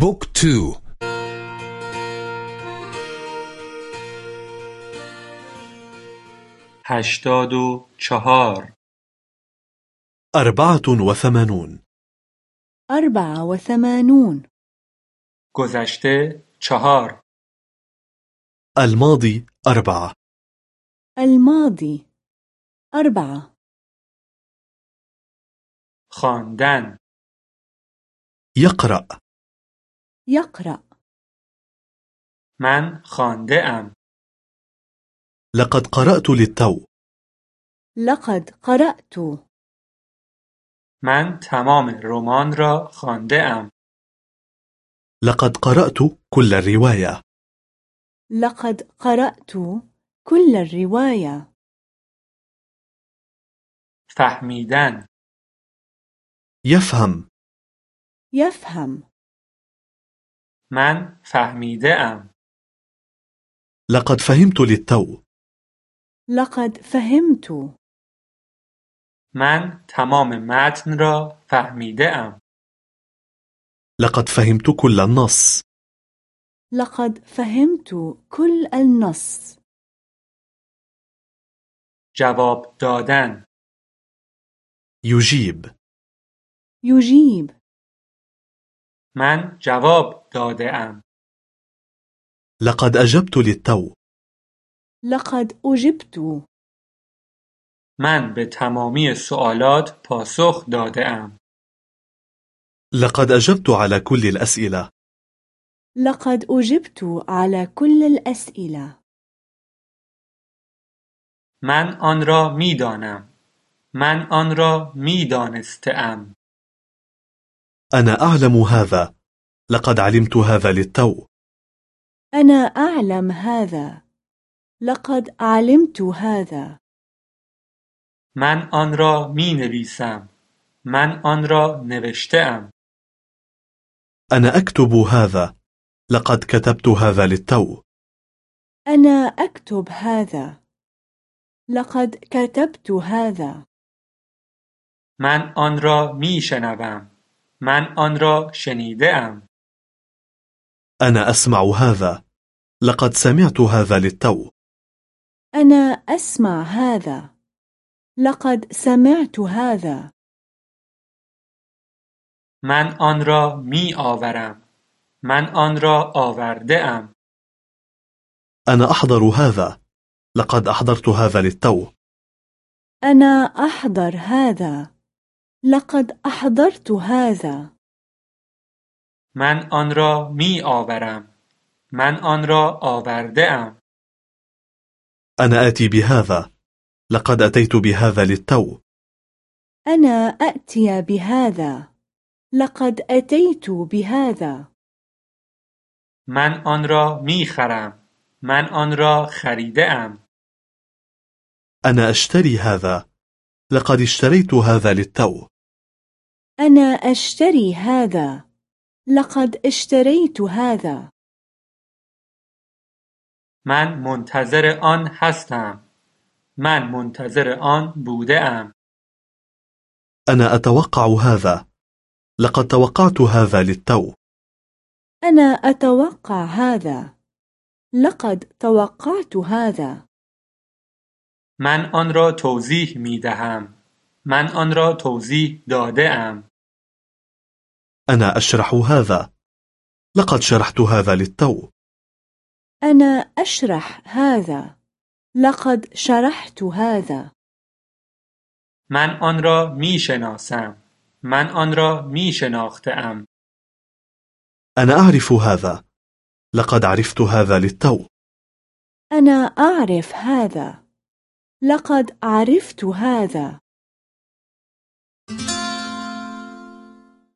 Book two هشتاد و چهار. أربعة وثمانون. أربعة وثمانون. گذشته چهار. الماضي أربعة. الماضي أربعة. خواندن. يقرأ. يقرأ. من خوانده ام. لقد قرأت للتو. لقد قرأت. من تمام رمان را خوانده ام. لقد قرأت كل الرواية. لقد قرأت كل الرواية. فهمیدن. يفهم. يفهم. من فهمیده ام لقد فهمت للتو. لقد فهمت. من تمام متن را فهمیده ام لقد فهمت كل النص. لقد فهمت كل النص. جواب دادن. يجيب. يجيب. من جواب داده ام لقد أجبت للتو. لقد أجبت. من به تمامی سوالات پاسخ داده ام لقد أجبت على كل الأسئلة. لقد أجبت على كل الأسئلة. من آن را می دانم. من آن را می دانستم. أنا أعلم هذا. لقد علمت هذا للتو. أنا أعلم هذا. لقد علمت هذا. من آن را می نویسم. من آن را نوشتم. أنا أكتب هذا. لقد كتبت هذا للتو. أنا أكتب هذا. لقد كتبت هذا. من آن را می شنوم. من آن را شنیده ام. أنا أسمع هذا. لقد سمعت هذا للتو. أنا أسمع هذا. لقد سمعت هذا. من آن را می آورم. من آن را آورده ام. أنا أحضر هذا. لقد أحضرت هذا للتو. أنا أحضر هذا. لقد أحضرت هذا من آن را می آورم. من آن را آورده ام. أنا آتي بهذا لقد أتيت بهذا للتو أنا أأتي بهذا لقد أتيت بهذا من آن را می خرم. من آن را خریده ام. أنا أشتري هذا لقد اشتريت هذا للتو أنا أشتري هذا لقد اشتريت هذا من منتظر آن هستم. من منتظر آن بوده ام. أنا أتوقع هذا لقد توقعت هذا للتو أنا أتوقع هذا لقد توقعت هذا من آن را توضیح می دهم. من آن را توضیح داده ام. أنا أشرح هذا. لقد شرحت هذا للتو. أنا أشرح هذا. لقد شرحت هذا. من آن را می شناسم. من آن را می شناختم. أنا أعرف هذا. لقد عرفت هذا للتو. أنا أعرف هذا. لقد عرفت هذا.